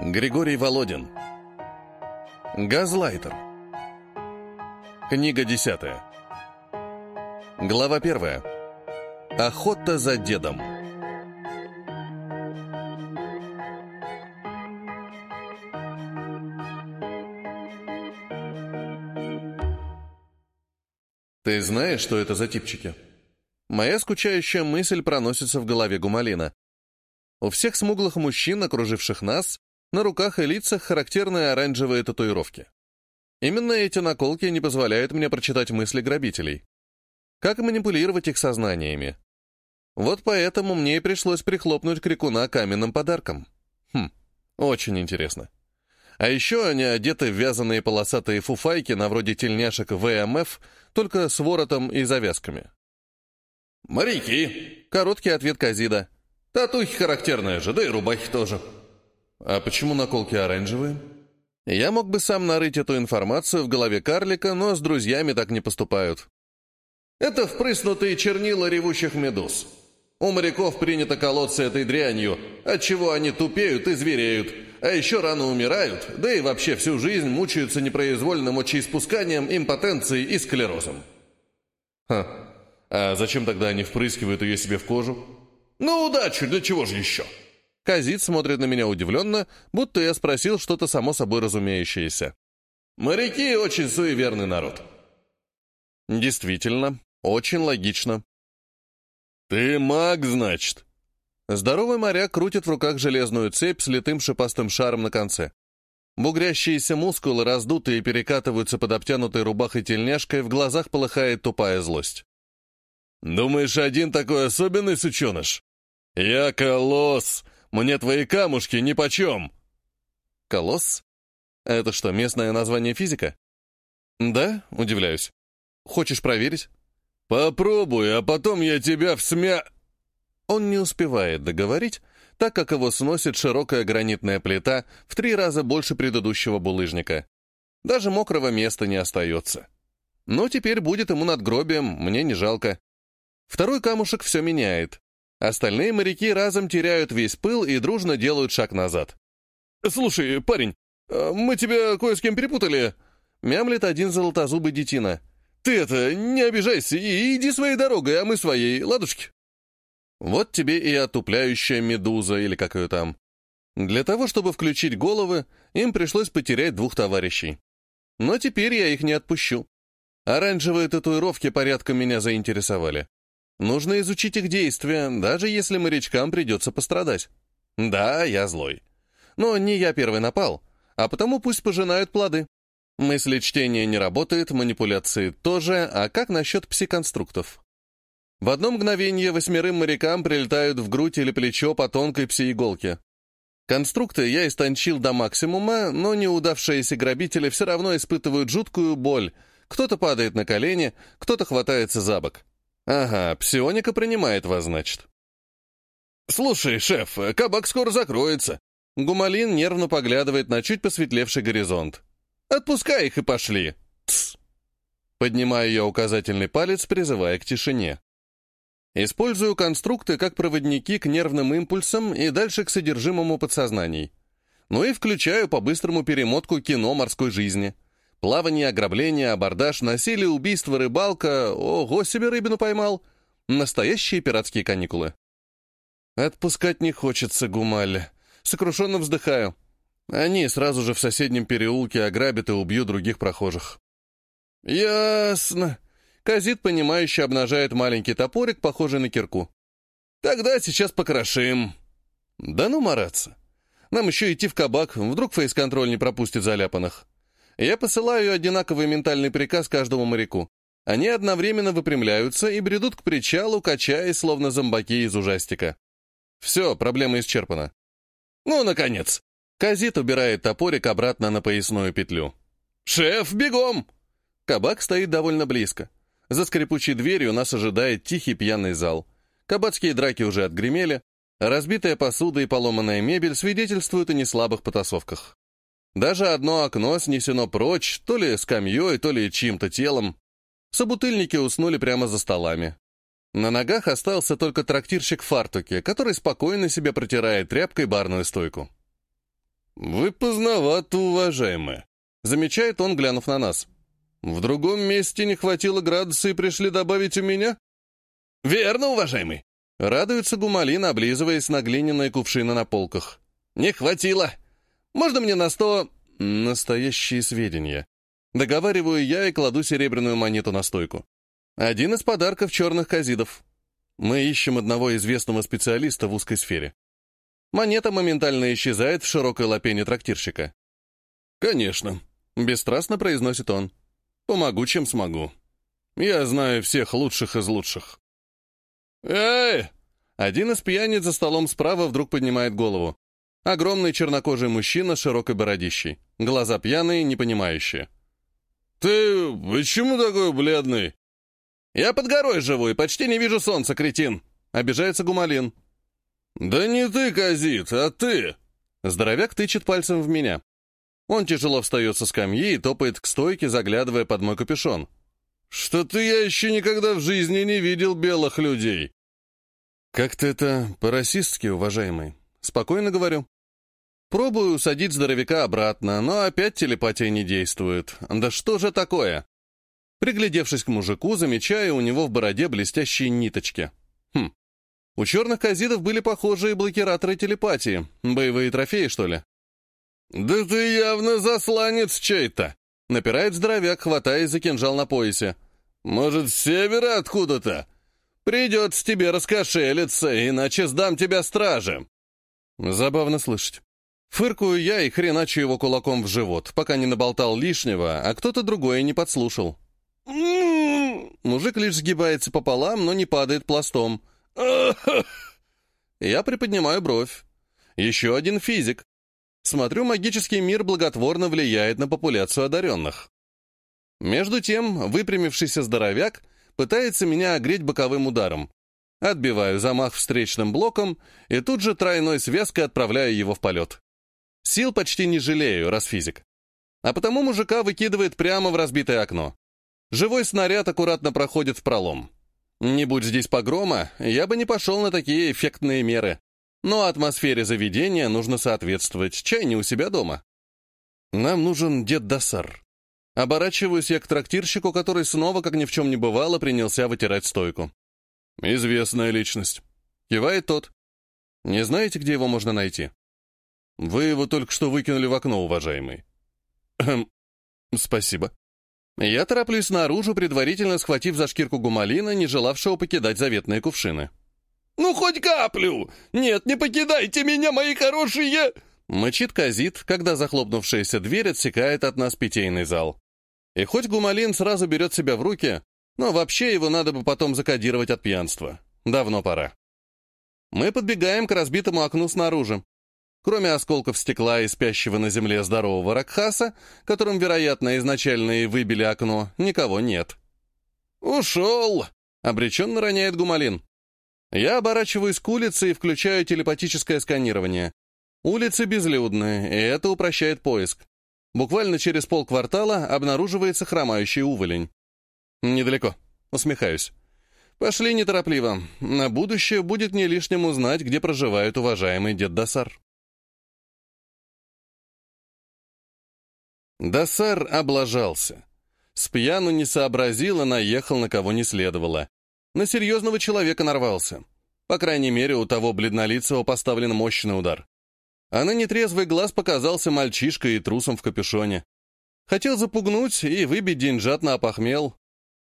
Григорий Володин. Газлайтер. Книга десятая. Глава первая. Охота за дедом. Ты знаешь, что это за типчики? Моя скучающая мысль проносится в голове Гумалина. У всех смуглых мужчин, окруживших нас, на руках и лицах характерные оранжевые татуировки. Именно эти наколки не позволяют мне прочитать мысли грабителей. Как манипулировать их сознаниями? Вот поэтому мне и пришлось прихлопнуть крикуна каменным подарком. Хм, очень интересно. А еще они одеты в вязаные полосатые фуфайки на вроде тельняшек ВМФ, только с воротом и завязками. «Моряки!» — короткий ответ Казида. «Татухи характерные же, да и рубахи тоже». А почему наколки оранжевые? Я мог бы сам нарыть эту информацию в голове карлика, но с друзьями так не поступают. Это впрыснутые чернила ревущих медуз. У моряков принято колоться этой дрянью, отчего они тупеют и звереют, а еще рано умирают, да и вообще всю жизнь мучаются непроизвольным мочеиспусканием, импотенцией и склерозом. Ха, а зачем тогда они впрыскивают ее себе в кожу? Ну, удачу, для чего же еще? Казит смотрит на меня удивленно, будто я спросил что-то само собой разумеющееся. «Моряки — очень суеверный народ». «Действительно, очень логично». «Ты маг, значит?» Здоровый моряк крутит в руках железную цепь с литым шипастым шаром на конце. Бугрящиеся мускулы раздутые перекатываются под обтянутой рубахой тельняшкой, в глазах полыхает тупая злость. «Думаешь, один такой особенный сученыш? Я колосс, мне твои камушки нипочем!» «Колосс? Это что, местное название физика?» «Да, удивляюсь. Хочешь проверить?» «Попробуй, а потом я тебя в смя...» Он не успевает договорить, так как его сносит широкая гранитная плита в три раза больше предыдущего булыжника. Даже мокрого места не остается. Но теперь будет ему надгробием, мне не жалко. Второй камушек все меняет. Остальные моряки разом теряют весь пыл и дружно делают шаг назад. «Слушай, парень, а мы тебя кое с кем перепутали», — мямлит один золотозубый детина. «Ты это, не обижайся и иди своей дорогой, а мы своей, ладушки». Вот тебе и отупляющая медуза, или как ее там. Для того, чтобы включить головы, им пришлось потерять двух товарищей. Но теперь я их не отпущу. Оранжевые татуировки порядком меня заинтересовали. Нужно изучить их действия, даже если морячкам придется пострадать. Да, я злой. Но не я первый напал, а потому пусть пожинают плоды. Мысли чтения не работает, манипуляции тоже, а как насчет псиконструктов? В одно мгновение восьмерым морякам прилетают в грудь или плечо по тонкой пси-иголке. Конструкты я истончил до максимума, но неудавшиеся грабители все равно испытывают жуткую боль. Кто-то падает на колени, кто-то хватается за бок. Ага, псионика принимает вас, значит. «Слушай, шеф, кабак скоро закроется». Гумалин нервно поглядывает на чуть посветлевший горизонт. «Отпускай их и пошли!» Тс. Поднимаю я указательный палец, призывая к тишине. Использую конструкты как проводники к нервным импульсам и дальше к содержимому подсознаний. Ну и включаю по-быстрому перемотку кино морской жизни — Плавание, ограбление, абордаж, насилие, убийство, рыбалка. Ого, себе рыбину поймал. Настоящие пиратские каникулы. Отпускать не хочется, Гумаль. Сокрушенно вздыхаю. Они сразу же в соседнем переулке ограбят и убьют других прохожих. Ясно. Казит, понимающе обнажает маленький топорик, похожий на кирку. Тогда сейчас покрошим. Да ну мараться. Нам еще идти в кабак, вдруг фейс-контроль не пропустит заляпанных. Я посылаю одинаковый ментальный приказ каждому моряку. Они одновременно выпрямляются и бредут к причалу, качаясь, словно зомбаки из ужастика. Все, проблема исчерпана. Ну, наконец. Казит убирает топорик обратно на поясную петлю. «Шеф, бегом!» Кабак стоит довольно близко. За скрипучей дверью нас ожидает тихий пьяный зал. Кабацкие драки уже отгремели. Разбитая посуда и поломанная мебель свидетельствуют о неслабых потасовках. Даже одно окно снесено прочь, то ли скамьей, то ли чьим-то телом. Собутыльники уснули прямо за столами. На ногах остался только трактирщик в фартуке, который спокойно себе протирает тряпкой барную стойку. «Вы поздновато, уважаемые», — замечает он, глянув на нас. «В другом месте не хватило градуса и пришли добавить у меня?» «Верно, уважаемый», — радуется Гумалин, облизываясь на глиняные кувшины на полках. «Не хватило. Можно мне на сто...» «Настоящие сведения». Договариваю я и кладу серебряную монету на стойку. Один из подарков черных казидов. Мы ищем одного известного специалиста в узкой сфере. Монета моментально исчезает в широкой лапене трактирщика. «Конечно», — бесстрастно произносит он. «Помогу, чем смогу. Я знаю всех лучших из лучших». «Эй!» Один из пьяниц за столом справа вдруг поднимает голову. Огромный чернокожий мужчина с широкой бородищей. Глаза пьяные, непонимающие. «Ты почему такой бледный?» «Я под горой живу и почти не вижу солнца, кретин!» — обижается Гумалин. «Да не ты, Казит, а ты!» Здоровяк тычет пальцем в меня. Он тяжело встает со скамьи и топает к стойке, заглядывая под мой капюшон. «Что-то я еще никогда в жизни не видел белых людей!» «Как-то это по-расистски, уважаемый. Спокойно говорю. Пробую усадить здоровяка обратно, но опять телепатия не действует. Да что же такое?» Приглядевшись к мужику, замечаю у него в бороде блестящие ниточки. Хм, у черных казидов были похожие блокираторы телепатии. Боевые трофеи, что ли? «Да ты явно засланец чей-то!» — напирает здоровяк, хватаясь за кинжал на поясе. «Может, с севера откуда-то? Придется тебе раскошелиться, иначе сдам тебя страже!» Забавно слышать. Фыркую я и хреначу его кулаком в живот, пока не наболтал лишнего, а кто-то другой не подслушал. Мужик лишь сгибается пополам, но не падает пластом — я приподнимаю бровь. Еще один физик. Смотрю, магический мир благотворно влияет на популяцию одаренных. Между тем, выпрямившийся здоровяк пытается меня огреть боковым ударом. Отбиваю замах встречным блоком и тут же тройной связкой отправляю его в полет. Сил почти не жалею, раз физик. А потому мужика выкидывает прямо в разбитое окно. Живой снаряд аккуратно проходит в пролом. Не будь здесь погрома, я бы не пошел на такие эффектные меры. Но атмосфере заведения нужно соответствовать, чай не у себя дома. Нам нужен дед Досар. Оборачиваюсь я к трактирщику, который снова, как ни в чем не бывало, принялся вытирать стойку. «Известная личность». Кивает тот. «Не знаете, где его можно найти?» «Вы его только что выкинули в окно, уважаемый». «Эм, спасибо». Я тороплюсь наружу, предварительно схватив за шкирку гумалина, не желавшего покидать заветные кувшины. «Ну, хоть каплю! Нет, не покидайте меня, мои хорошие!» Мычит Казит, когда захлопнувшаяся дверь отсекает от нас питейный зал. И хоть гумалин сразу берет себя в руки, но вообще его надо бы потом закодировать от пьянства. Давно пора. Мы подбегаем к разбитому окну снаружи. Кроме осколков стекла и спящего на земле здорового Ракхаса, которым, вероятно, изначально и выбили окно, никого нет. «Ушел!» — обреченно роняет Гумалин. Я оборачиваюсь к улице и включаю телепатическое сканирование. Улицы безлюдные, и это упрощает поиск. Буквально через полквартала обнаруживается хромающий уволень. Недалеко. Усмехаюсь. Пошли неторопливо. На будущее будет не лишним узнать, где проживает уважаемый дед Досар. Досар облажался. Спьяну не сообразил и наехал на кого не следовало. На серьезного человека нарвался. По крайней мере, у того бледнолицего поставлен мощный удар. А на нетрезвый глаз показался мальчишкой и трусом в капюшоне. Хотел запугнуть и выбить деньжат на опохмел.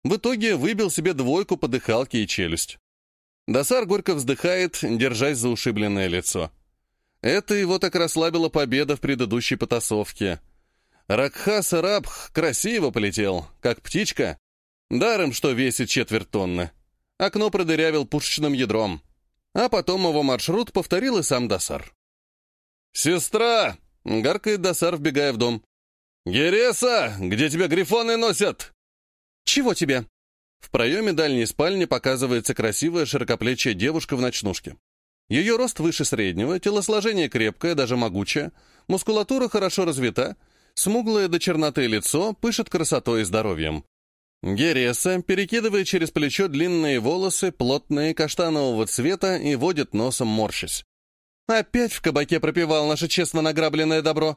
В итоге выбил себе двойку по дыхалке и челюсть. Досар горько вздыхает, держась за ушибленное лицо. Это его так расслабила победа в предыдущей потасовке — Ракхас Рабх красиво полетел, как птичка. Даром, что весит четверть тонны. Окно продырявил пушечным ядром. А потом его маршрут повторил и сам Досар. «Сестра!» — гаркает Досар, вбегая в дом. «Гереса! Где тебя грифоны носят?» «Чего тебе?» В проеме дальней спальни показывается красивая широкоплечья девушка в ночнушке. Ее рост выше среднего, телосложение крепкое, даже могучее, мускулатура хорошо развита — Смуглое до черноты лицо пышет красотой и здоровьем. Гереса перекидывает через плечо длинные волосы, плотные, каштанового цвета, и водит носом морщась. Опять в кабаке пропивал наше честно награбленное добро.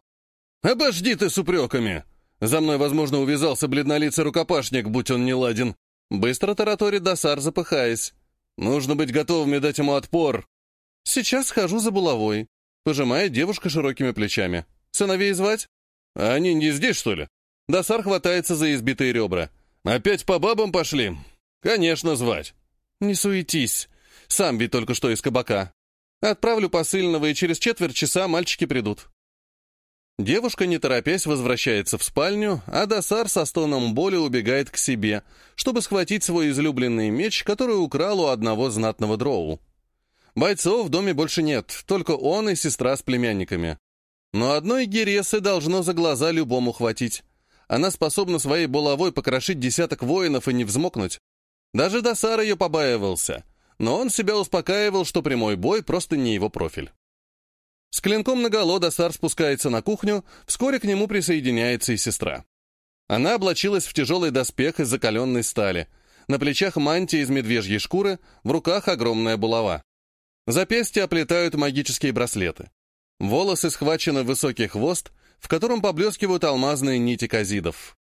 «Обожди ты с упреками!» За мной, возможно, увязался бледнолицый рукопашник, будь он не ладен. Быстро тараторит Досар, запыхаясь. Нужно быть готовыми дать ему отпор. Сейчас схожу за булавой. Пожимает девушка широкими плечами. Сыновей звать? А они не здесь, что ли? Досар хватается за избитые ребра. Опять по бабам пошли? Конечно, звать. Не суетись. Сам ведь только что из кабака. Отправлю посыльного, и через четверть часа мальчики придут. Девушка, не торопясь, возвращается в спальню, а Досар со стоном боли убегает к себе, чтобы схватить свой излюбленный меч, который украл у одного знатного дроу. Бойцов в доме больше нет, только он и сестра с племянниками. Но одной Гересы должно за глаза любому хватить. Она способна своей булавой покрошить десяток воинов и не взмокнуть. Даже Досар ее побаивался, но он себя успокаивал, что прямой бой просто не его профиль. С клинком наголо Досар спускается на кухню, вскоре к нему присоединяется и сестра. Она облачилась в тяжелый доспех из закаленной стали, на плечах мантия из медвежьей шкуры, в руках огромная булава. Запястья оплетают магические браслеты. Волосы схвачены в высокий хвост, в котором поблескивают алмазные нити казидов.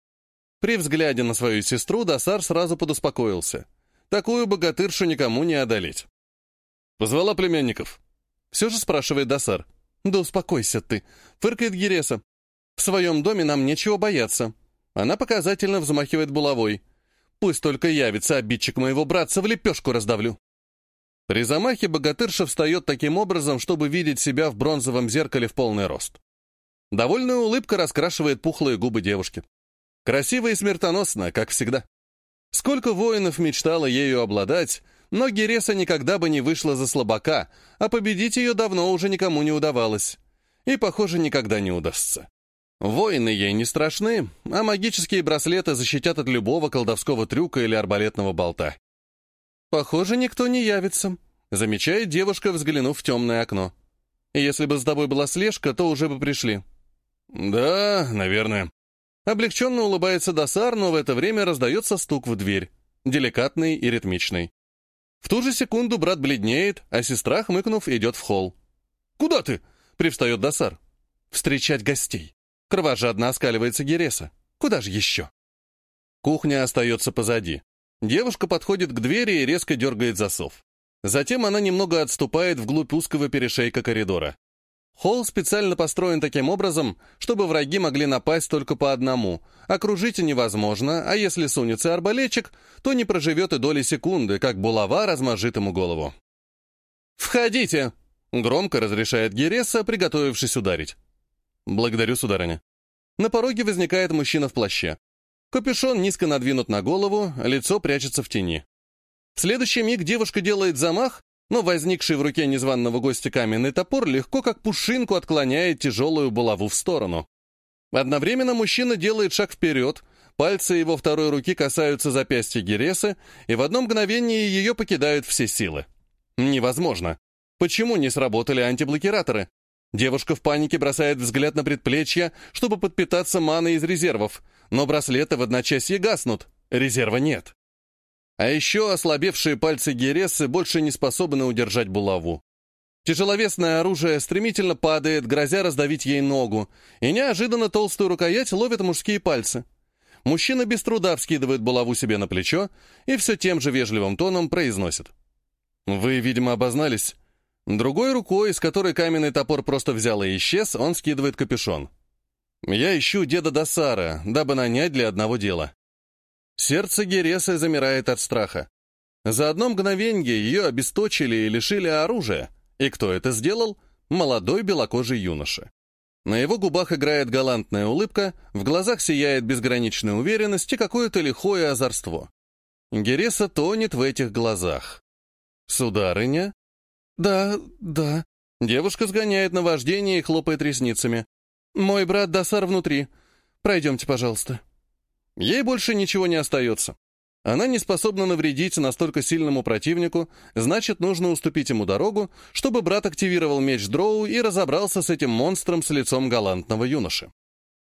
При взгляде на свою сестру Досар сразу подуспокоился. Такую богатыршу никому не одолеть. «Позвала племянников?» Все же спрашивает Досар. «Да успокойся ты», — фыркает Гереса. «В своем доме нам нечего бояться». Она показательно взмахивает булавой. «Пусть только явится обидчик моего братца, в лепешку раздавлю». При замахе богатырша встает таким образом, чтобы видеть себя в бронзовом зеркале в полный рост. Довольная улыбка раскрашивает пухлые губы девушки. Красиво и смертоносно, как всегда. Сколько воинов мечтало ею обладать, но Гереса никогда бы не вышла за слабака, а победить ее давно уже никому не удавалось. И, похоже, никогда не удастся. Воины ей не страшны, а магические браслеты защитят от любого колдовского трюка или арбалетного болта. «Похоже, никто не явится», — замечает девушка, взглянув в темное окно. «Если бы с тобой была слежка, то уже бы пришли». «Да, наверное». Облегченно улыбается Досар, но в это время раздается стук в дверь, деликатный и ритмичный. В ту же секунду брат бледнеет, а сестра, хмыкнув, идет в холл. «Куда ты?» — привстает Досар. «Встречать гостей». Кровожадно оскаливается Гереса. «Куда же еще?» Кухня остается позади. Девушка подходит к двери и резко дергает засов. Затем она немного отступает вглубь узкого перешейка коридора. Холл специально построен таким образом, чтобы враги могли напасть только по одному. Окружить невозможно, а если сунется арбалетчик, то не проживет и доли секунды, как булава размажит ему голову. «Входите!» — громко разрешает Гереса, приготовившись ударить. «Благодарю, сударыня». На пороге возникает мужчина в плаще. Капюшон низко надвинут на голову, лицо прячется в тени. В следующий миг девушка делает замах, но возникший в руке незваного гостя каменный топор легко как пушинку отклоняет тяжелую булаву в сторону. Одновременно мужчина делает шаг вперед, пальцы его второй руки касаются запястья Гересы, и в одно мгновение ее покидают все силы. Невозможно. Почему не сработали антиблокираторы? Девушка в панике бросает взгляд на предплечье, чтобы подпитаться маной из резервов, но браслеты в одночасье гаснут, резерва нет. А еще ослабевшие пальцы Гересы больше не способны удержать булаву. Тяжеловесное оружие стремительно падает, грозя раздавить ей ногу, и неожиданно толстую рукоять ловят мужские пальцы. Мужчина без труда вскидывает булаву себе на плечо и все тем же вежливым тоном произносит. «Вы, видимо, обознались». Другой рукой, из которой каменный топор просто взял и исчез, он скидывает капюшон. «Я ищу деда Досара, дабы нанять для одного дела». Сердце Гересы замирает от страха. За одно мгновенье ее обесточили и лишили оружия. И кто это сделал? Молодой белокожий юноша. На его губах играет галантная улыбка, в глазах сияет безграничная уверенность и какое-то лихое озорство. Гереса тонет в этих глазах. «Сударыня?» «Да, да». Девушка сгоняет на вождение и хлопает ресницами. «Мой брат Досар внутри. Пройдемте, пожалуйста». Ей больше ничего не остается. Она не способна навредить настолько сильному противнику, значит, нужно уступить ему дорогу, чтобы брат активировал меч Дроу и разобрался с этим монстром с лицом галантного юноши.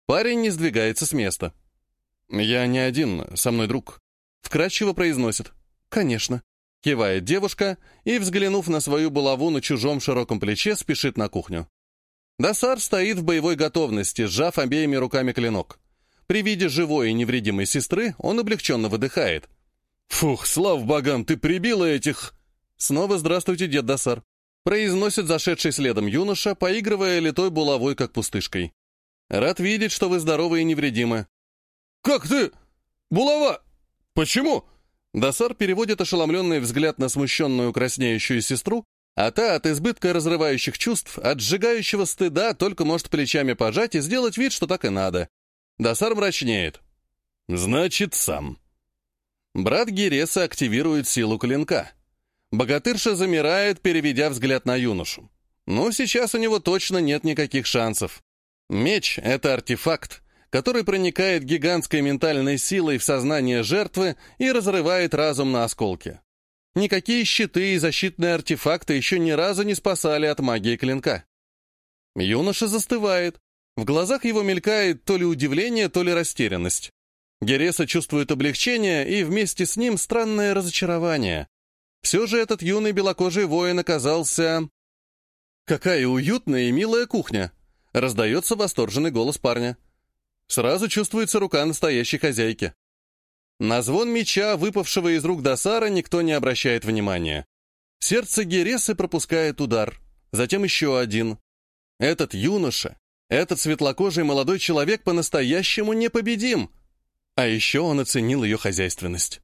Парень не сдвигается с места. «Я не один, со мной друг», — вкратчиво произносит. «Конечно». — кивает девушка и, взглянув на свою булаву на чужом широком плече, спешит на кухню. Досар стоит в боевой готовности, сжав обеими руками клинок. При виде живой и невредимой сестры он облегченно выдыхает. «Фух, слав богам, ты прибила этих...» «Снова здравствуйте, дед Досар», — произносит зашедший следом юноша, поигрывая литой булавой, как пустышкой. «Рад видеть, что вы здоровы и невредимы». «Как ты? Булава? Почему?» Досар переводит ошеломленный взгляд на смущенную краснеющую сестру, а та от избытка разрывающих чувств, от сжигающего стыда только может плечами пожать и сделать вид, что так и надо. Досар мрачнеет. «Значит, сам». Брат Гереса активирует силу клинка. Богатырша замирает, переведя взгляд на юношу. Но «Ну, сейчас у него точно нет никаких шансов. Меч — это артефакт, который проникает гигантской ментальной силой в сознание жертвы и разрывает разум на осколки. Никакие щиты и защитные артефакты еще ни разу не спасали от магии клинка. Юноша застывает. В глазах его мелькает то ли удивление, то ли растерянность. Гереса чувствует облегчение и вместе с ним странное разочарование. Все же этот юный белокожий воин оказался... «Какая уютная и милая кухня!» — раздается восторженный голос парня. Сразу чувствуется рука настоящей хозяйки. На звон меча, выпавшего из рук Досара, никто не обращает внимания. Сердце Гересы пропускает удар, затем еще один. Этот юноша, этот светлокожий молодой человек по-настоящему непобедим. А еще он оценил ее хозяйственность.